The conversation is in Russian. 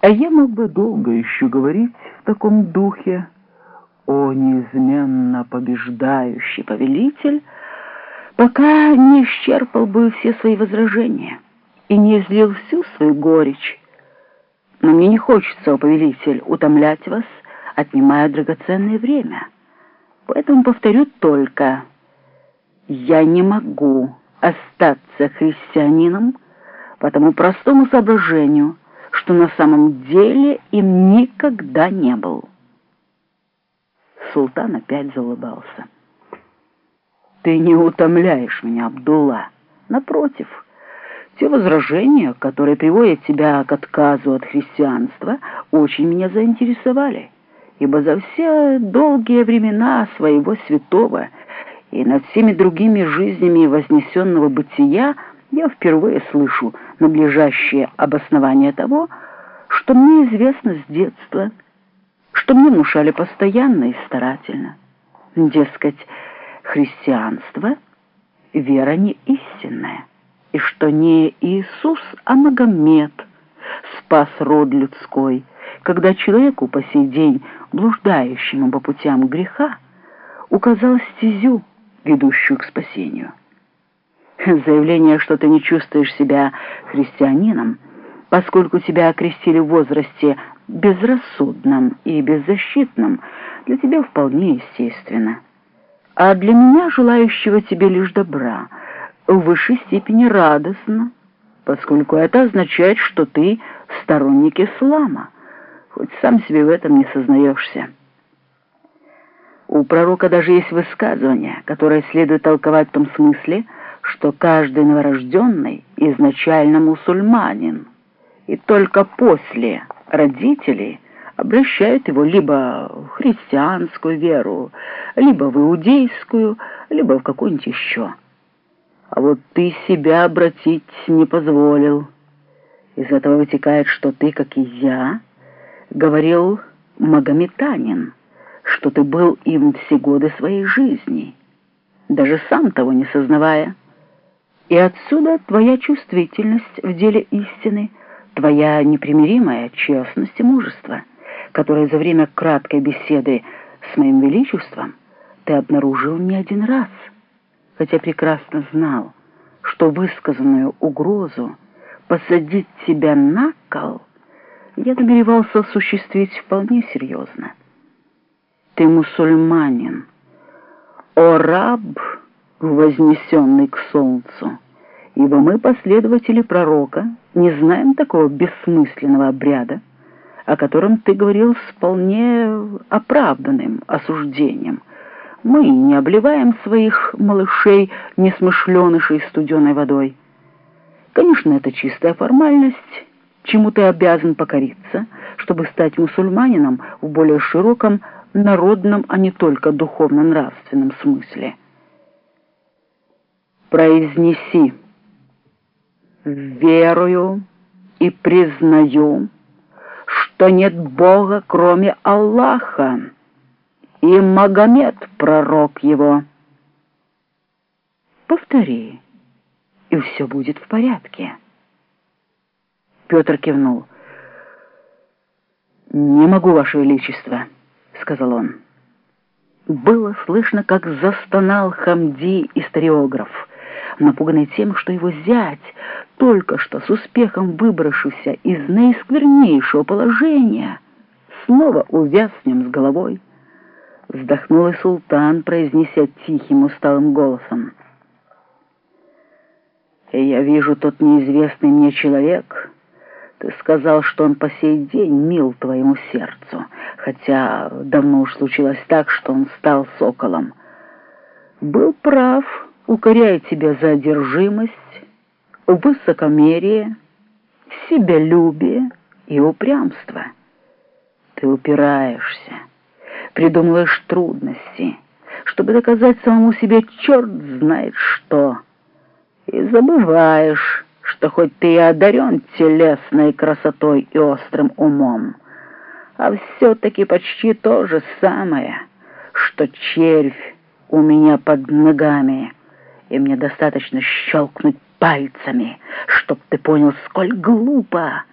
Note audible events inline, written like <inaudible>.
А я мог бы долго еще говорить в таком духе. О, неизменно побеждающий повелитель, пока не исчерпал бы все свои возражения и не излил всю свою горечь. Но мне не хочется, о повелитель, утомлять вас, отнимая драгоценное время. Поэтому повторю только, я не могу остаться христианином по тому простому соображению, что на самом деле им никогда не был. Султан опять заулыбался. «Ты не утомляешь меня, Абдулла. Напротив, те возражения, которые приводят тебя к отказу от христианства, очень меня заинтересовали, ибо за все долгие времена своего святого и над всеми другими жизнями вознесенного бытия я впервые слышу надлежащее обоснование того, что мне известно с детства, что мне внушали постоянно и старательно. Дескать, христианство — вера не истинная, и что не Иисус, а Магомед спас род людской, когда человеку по сей день, блуждающему по путям греха, указал стезю, ведущую к спасению. <laughs> Заявление, что ты не чувствуешь себя христианином, поскольку тебя окрестили в возрасте безрассудном и беззащитном, для тебя вполне естественно. А для меня, желающего тебе лишь добра, в высшей степени радостно, поскольку это означает, что ты сторонник ислама, хоть сам себе в этом не сознаешься. У пророка даже есть высказывание, которое следует толковать в том смысле, что каждый новорожденный изначально мусульманин, и только после родителей обращают его либо в христианскую веру, либо в иудейскую, либо в какую-нибудь еще. А вот ты себя обратить не позволил. Из этого вытекает, что ты, как и я, говорил магометанин, что ты был им все годы своей жизни, даже сам того не сознавая. И отсюда твоя чувствительность в деле истины, твоя непримиримая честность и мужество, которое за время краткой беседы с моим величеством ты обнаружил не один раз, хотя прекрасно знал, что высказанную угрозу посадить тебя на кол я намеревался осуществить вполне серьезно. Ты мусульманин, о раб, вознесенный к солнцу, ибо мы, последователи пророка, не знаем такого бессмысленного обряда, о котором ты говорил с вполне оправданным осуждением. Мы не обливаем своих малышей несмышленышей студеной водой. Конечно, это чистая формальность, чему ты обязан покориться, чтобы стать мусульманином в более широком народном, а не только духовно-нравственном смысле. Произнеси «Верую и признаю, что нет Бога, кроме Аллаха, и Магомед — пророк его». Повтори, и все будет в порядке. Петр кивнул. «Не могу, Ваше Величество». — сказал он. Было слышно, как застонал Хамди историограф, напуганный тем, что его зять, только что с успехом выбравшийся из наисквернейшего положения, снова увяз с ним с головой. Вздохнул и султан, произнеся тихим усталым голосом. «Я вижу тот неизвестный мне человек. Ты сказал, что он по сей день мил твоему сердцу» хотя давно уж случилось так, что он стал соколом. Был прав, укоряя тебя за одержимость, высокомерие, себялюбие и упрямство. Ты упираешься, придумываешь трудности, чтобы доказать самому себе черт знает что, и забываешь, что хоть ты и одарен телесной красотой и острым умом, а все-таки почти то же самое, что червь у меня под ногами, и мне достаточно щелкнуть пальцами, чтоб ты понял, сколь глупо